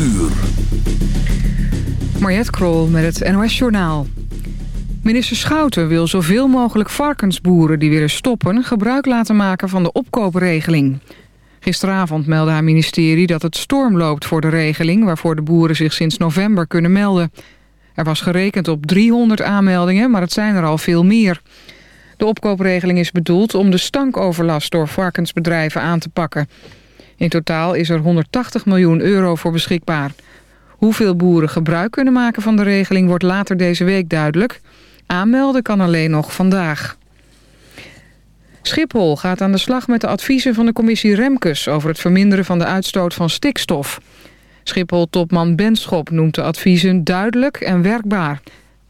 uur. Krol met het NOS Journaal. Minister Schouten wil zoveel mogelijk varkensboeren die willen stoppen... gebruik laten maken van de opkoopregeling. Gisteravond meldde haar ministerie dat het storm loopt voor de regeling... waarvoor de boeren zich sinds november kunnen melden. Er was gerekend op 300 aanmeldingen, maar het zijn er al veel meer. De opkoopregeling is bedoeld om de stankoverlast door varkensbedrijven aan te pakken. In totaal is er 180 miljoen euro voor beschikbaar. Hoeveel boeren gebruik kunnen maken van de regeling wordt later deze week duidelijk. Aanmelden kan alleen nog vandaag. Schiphol gaat aan de slag met de adviezen van de commissie Remkes... over het verminderen van de uitstoot van stikstof. Schiphol-topman Benschop noemt de adviezen duidelijk en werkbaar.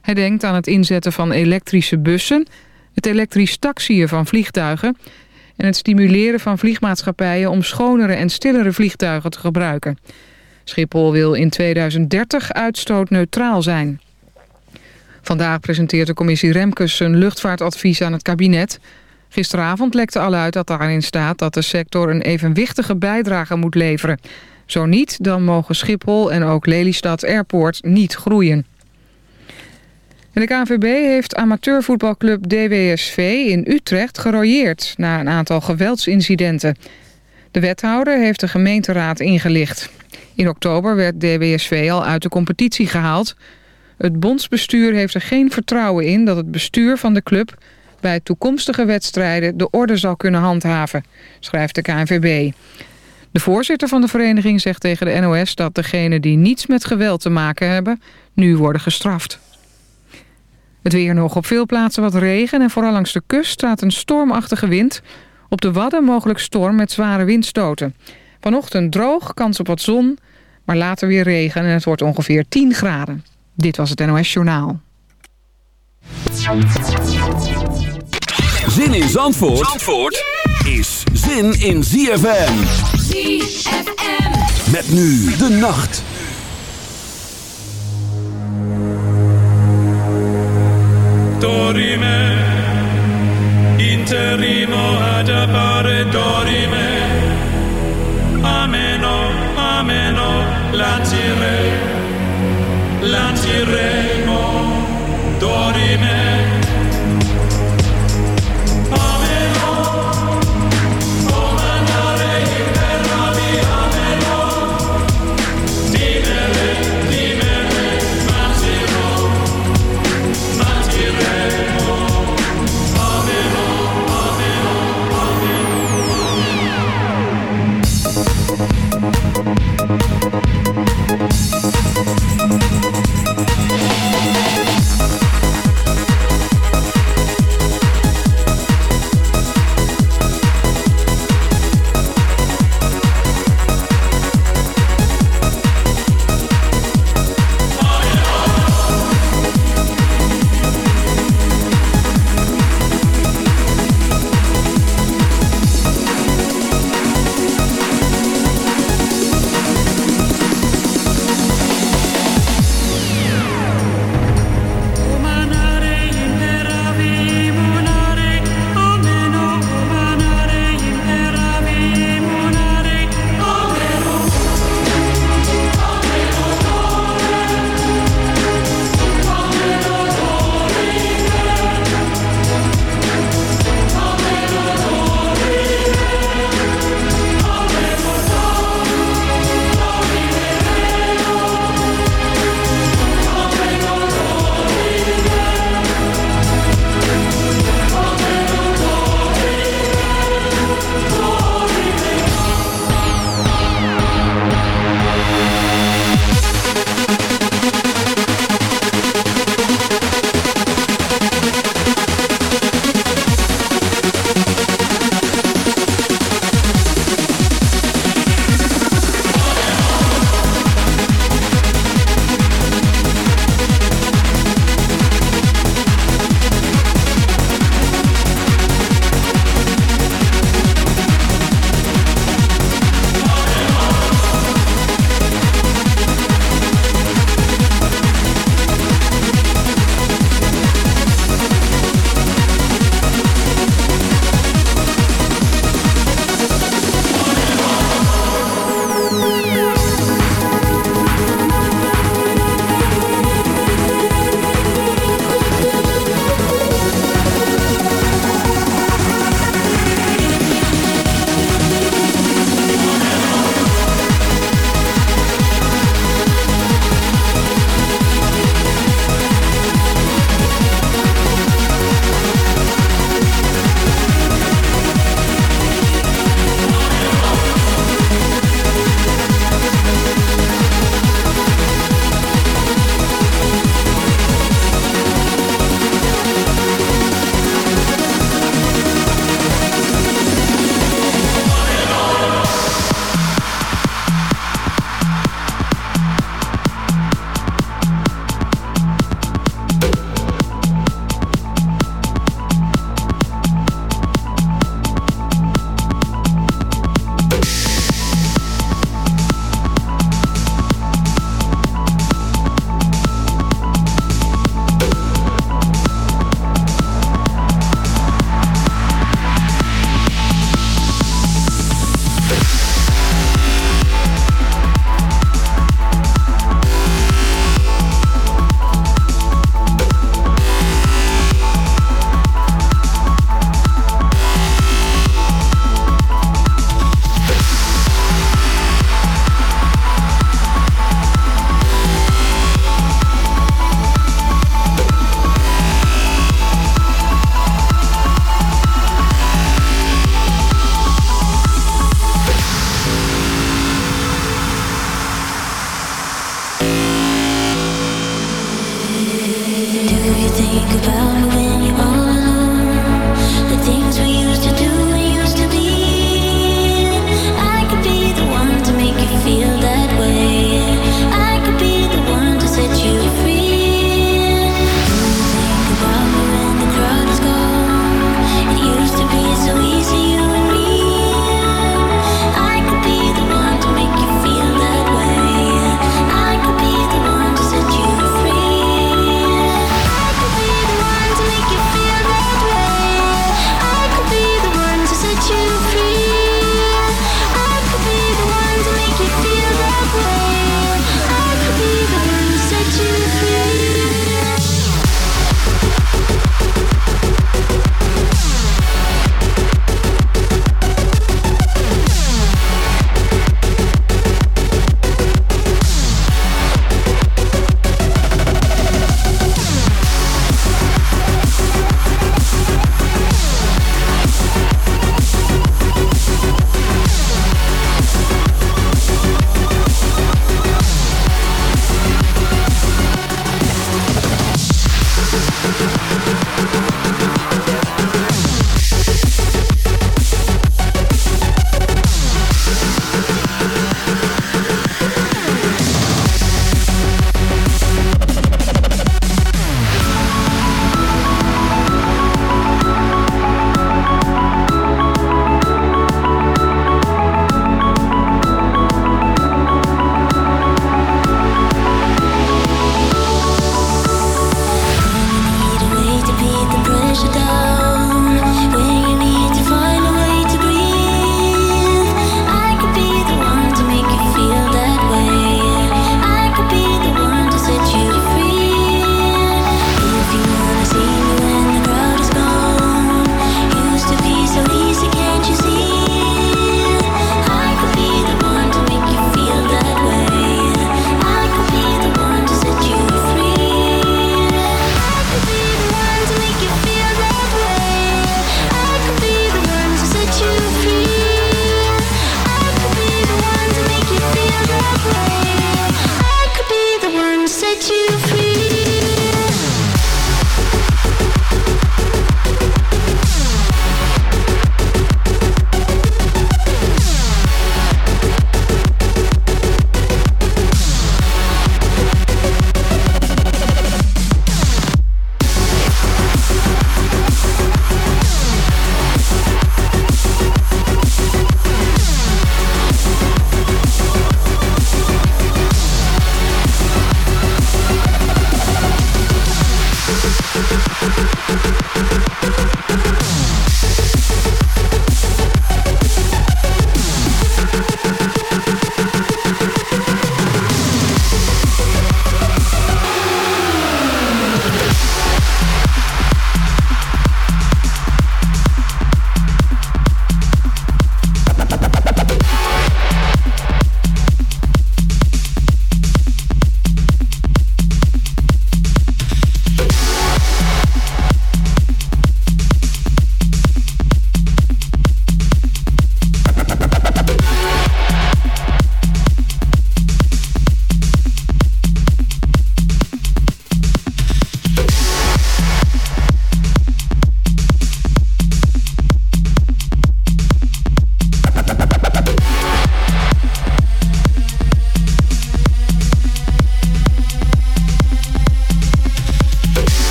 Hij denkt aan het inzetten van elektrische bussen... het elektrisch taxiën van vliegtuigen... en het stimuleren van vliegmaatschappijen... om schonere en stillere vliegtuigen te gebruiken. Schiphol wil in 2030 uitstootneutraal zijn. Vandaag presenteert de commissie Remkes een luchtvaartadvies aan het kabinet. Gisteravond lekte al uit dat daarin staat dat de sector een evenwichtige bijdrage moet leveren. Zo niet, dan mogen Schiphol en ook Lelystad Airport niet groeien. De KNVB heeft amateurvoetbalclub DWSV in Utrecht gerooieerd... na een aantal geweldsincidenten. De wethouder heeft de gemeenteraad ingelicht. In oktober werd DWSV al uit de competitie gehaald. Het bondsbestuur heeft er geen vertrouwen in dat het bestuur van de club... bij toekomstige wedstrijden de orde zal kunnen handhaven, schrijft de KNVB. De voorzitter van de vereniging zegt tegen de NOS dat degenen die niets met geweld te maken hebben... nu worden gestraft. Het weer nog op veel plaatsen wat regen en vooral langs de kust staat een stormachtige wind. Op de Wadden mogelijk storm met zware windstoten. Vanochtend droog, kans op wat zon, maar later weer regen en het wordt ongeveer 10 graden. Dit was het NOS Journaal. Zin in Zandvoort, Zandvoort is zin in ZFM. ZFM. Met nu de nacht. Dorime, interimo ad appare dorime. Ameno, ameno, lancire, lanciremo, dorime.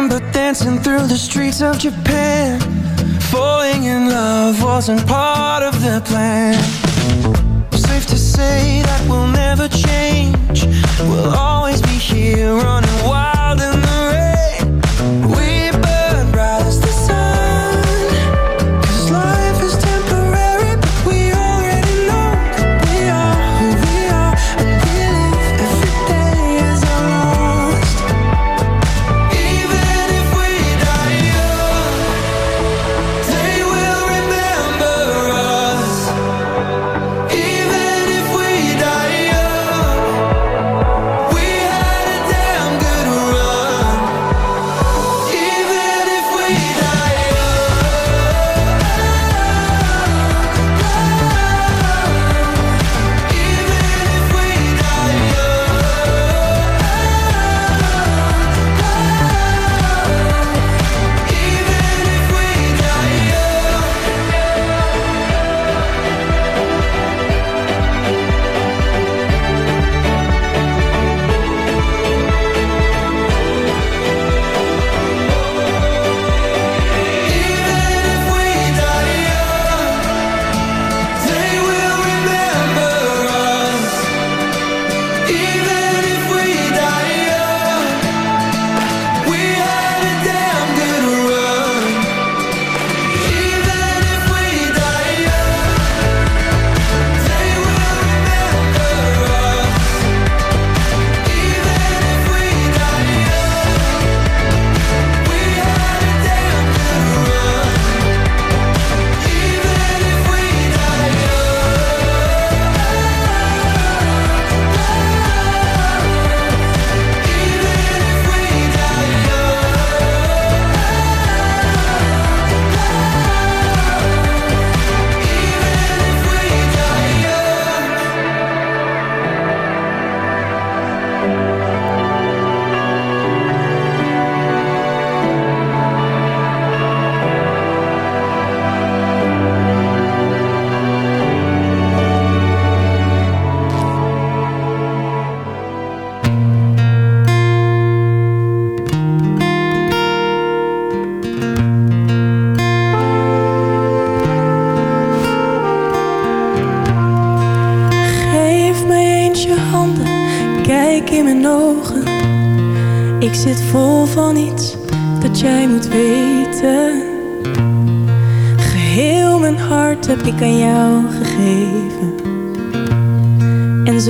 remember Dancing through the streets of Japan. Falling in love wasn't possible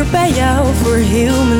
dichter bij jou voor heel mijn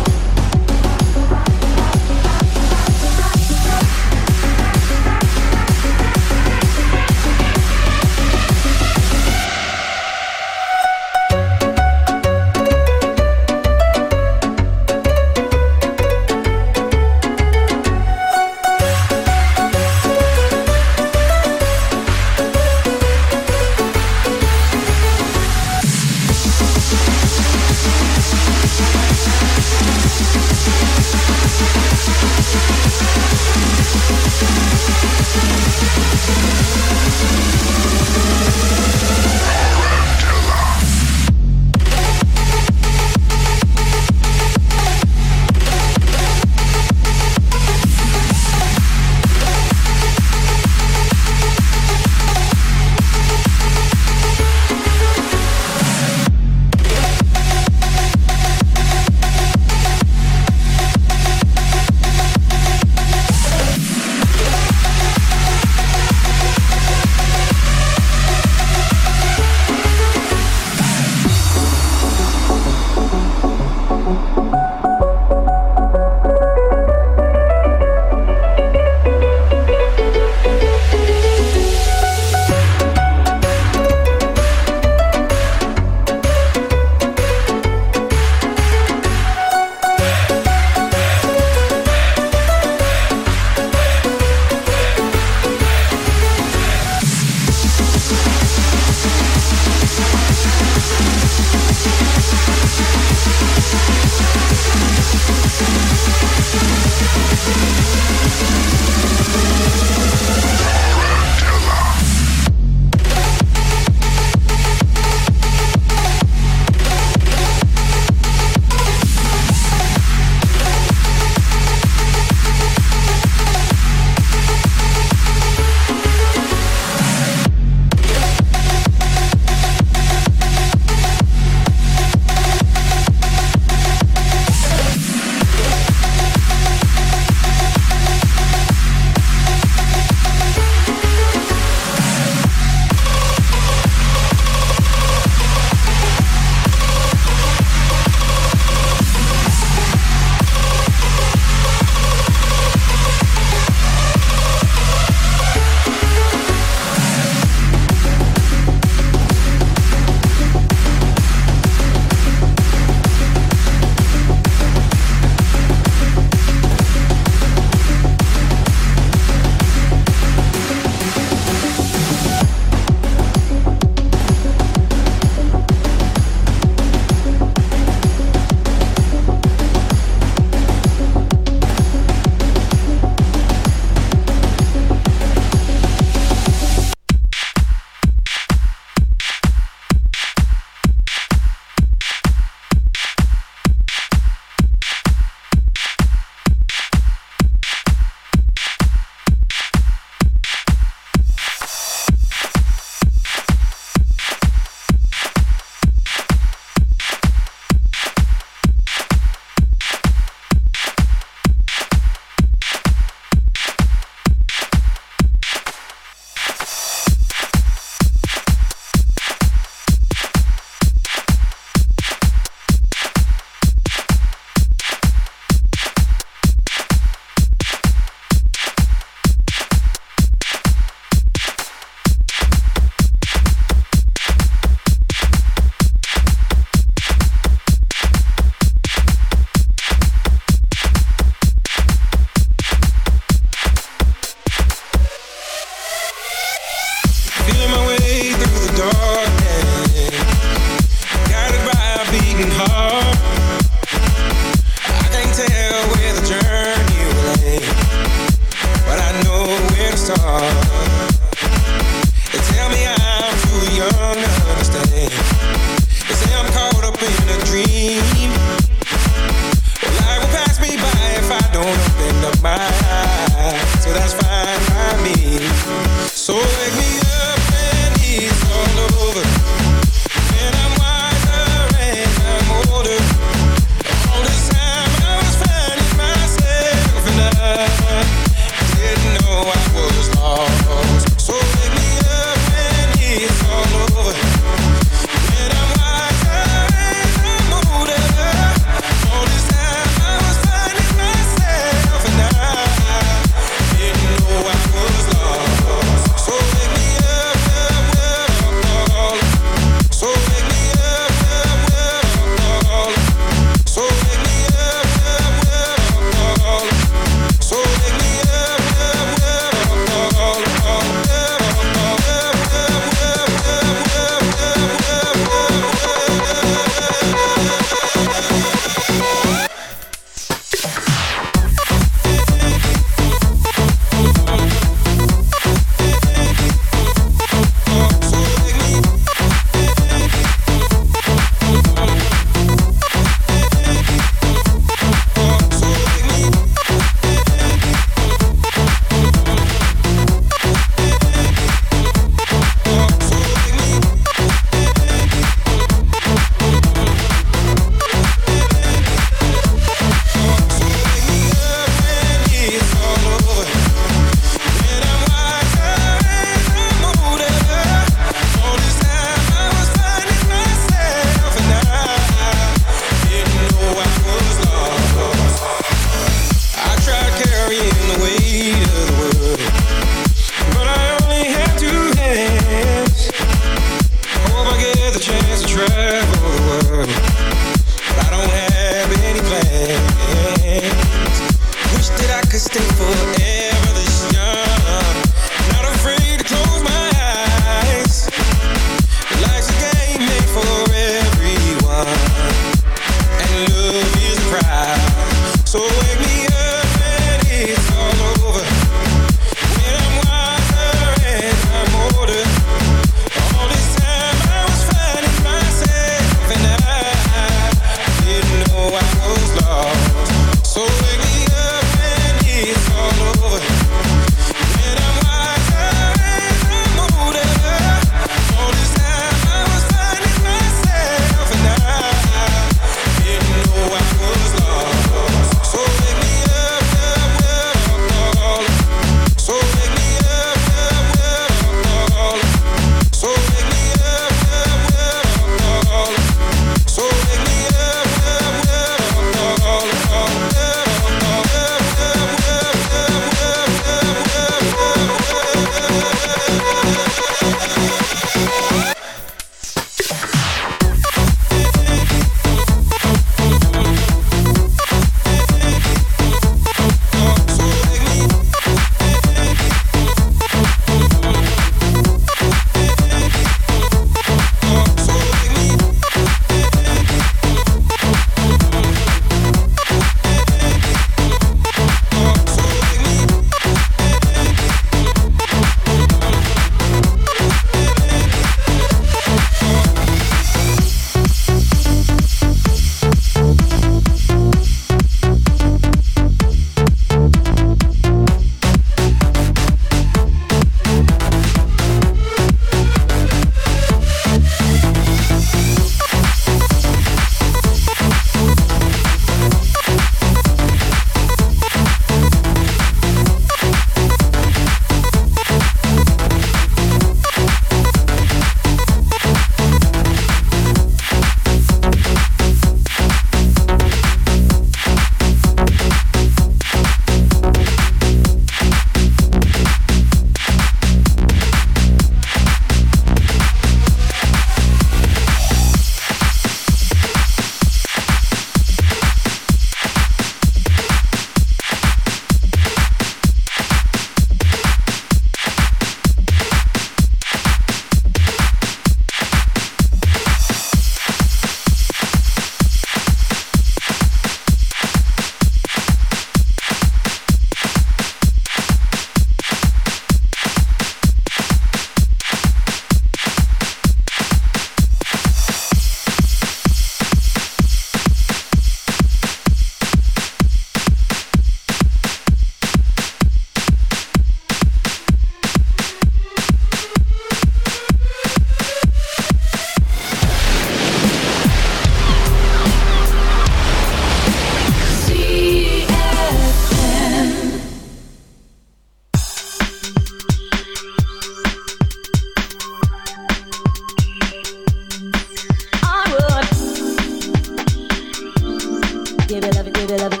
Give it, love it, give it, love it.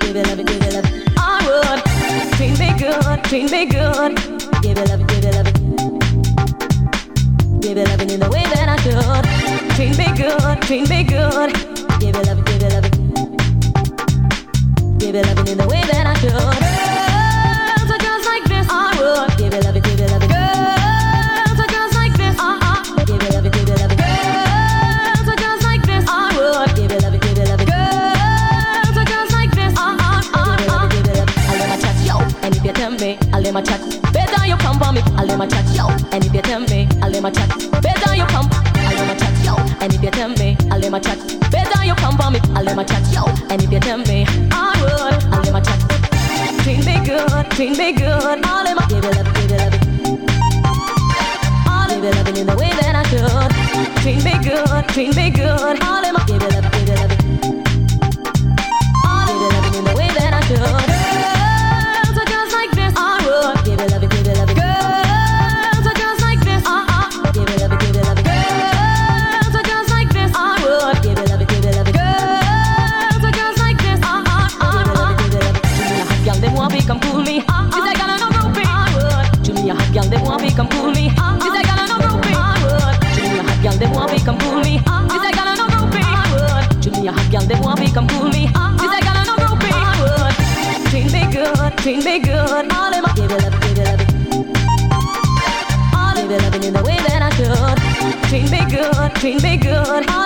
Give it, love it, give it, love it. I would treat me good, treat me good. Give it, love it, give it, love it. Give it, love it in the way that I should. Treat me good, treat me good. Give it, love it, give it, love it. Give it, love it in the way that I should. Girls just like this. I would give it, love let my chat. Better you come for me. I'll let my chat yo, and if you tell me, I'll let my chat. Better you come. I'll let my chat yo, and if you tell me, I'll let my chat. Better you come for me. I'll let my chat yo, and if you tell me, I would. I'll let my chat. Treat me good, treat me good. I'll let my give it, it, give it, it. I'll give it, it in the way that I should. Treat me good, treat me good. I'll let my treat me good. All in my give it love, give it love. All in my loving in the way that I should. Treat me good, treat me good. All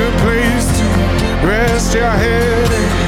A place to rest your head.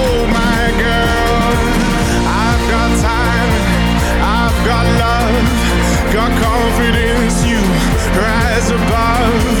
got confidence. You rise above.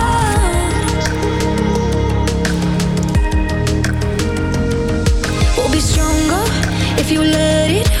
you let it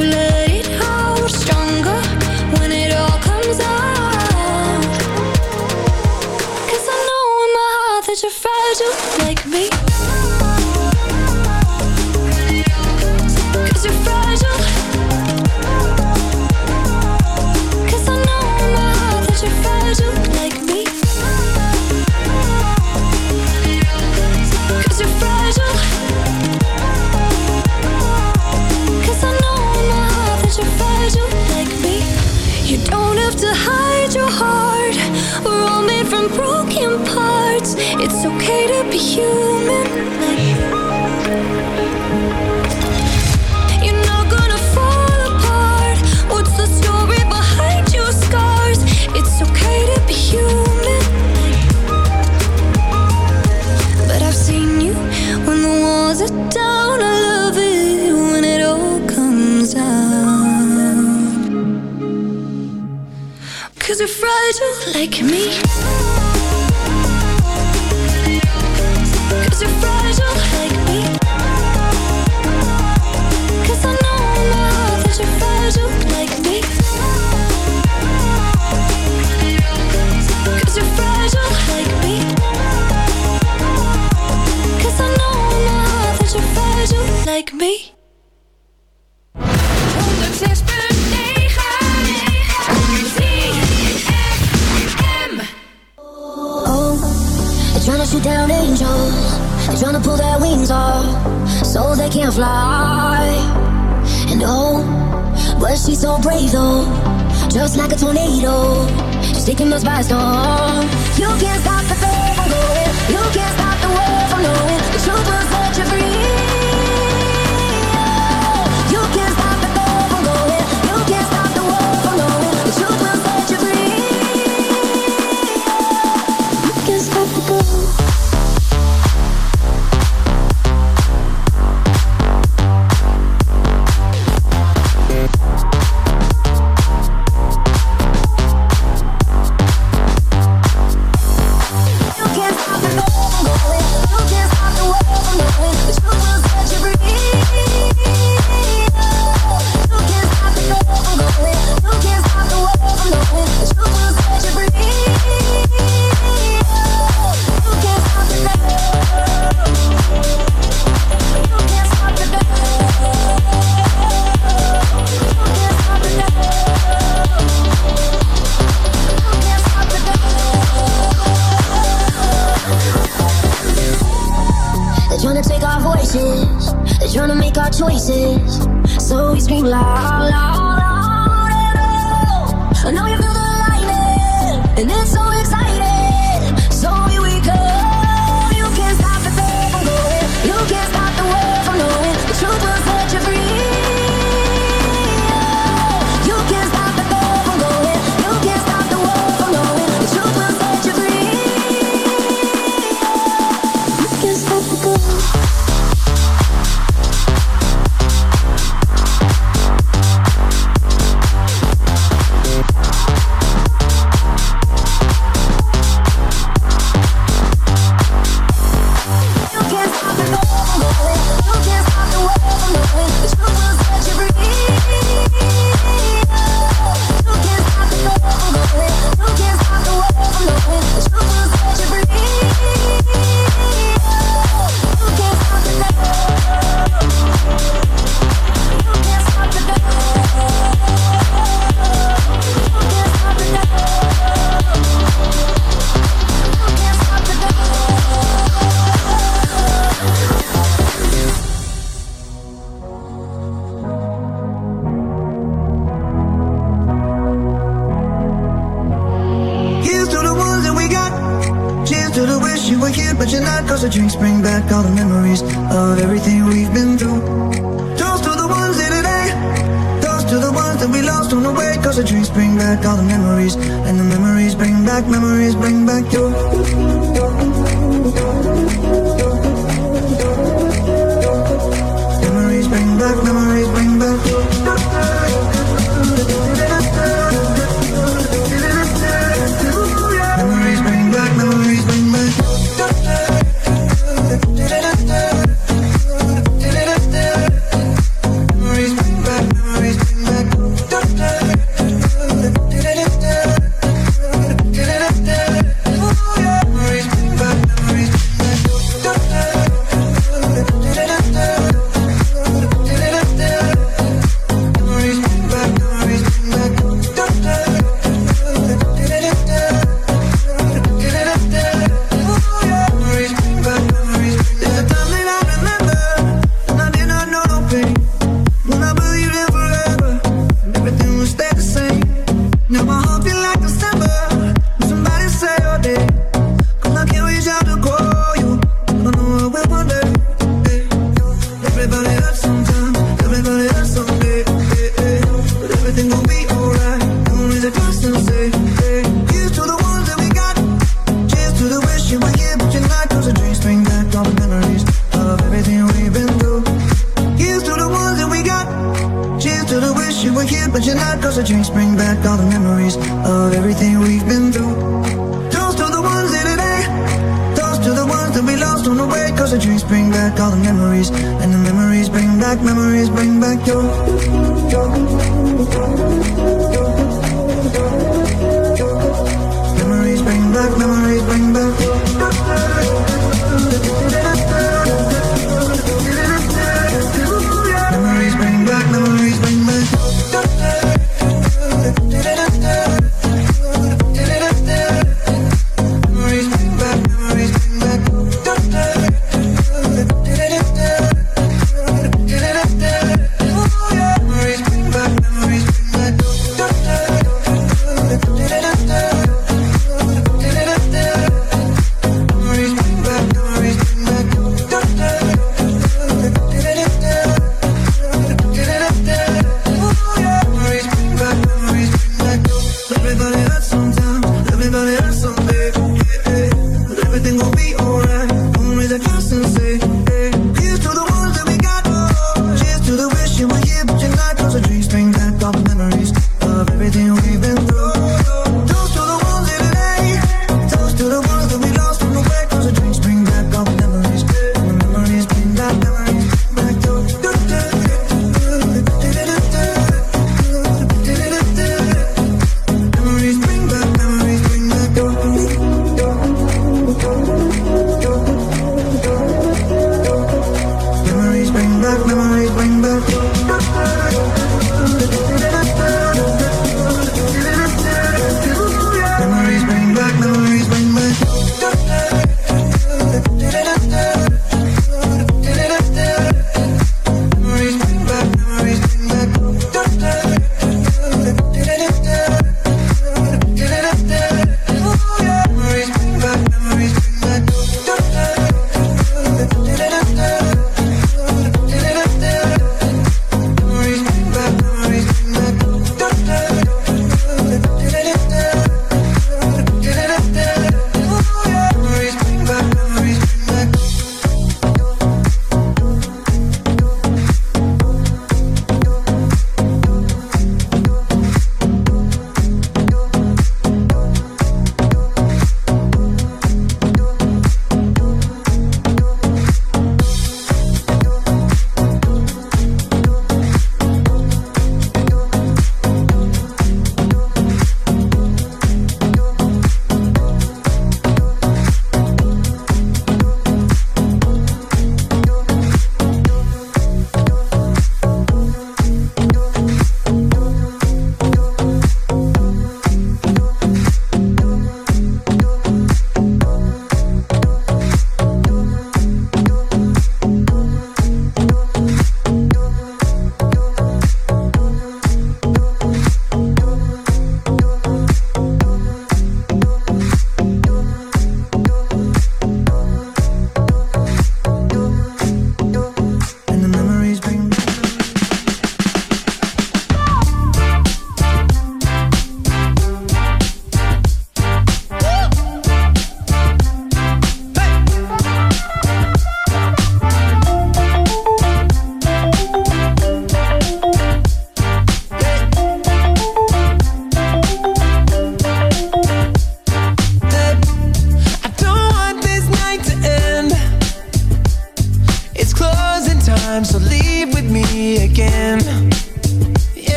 you love like me. Cause you're fragile like me. Cause I know my heart that you're fragile like me. Cause you're fragile like me. Cause I know my heart that you're fragile like me. can fly. And oh, but she's so brave though, just like a tornado, she's taking us by storm. You can't stop the faith from going, you can't stop the world from knowing the truth will set you free.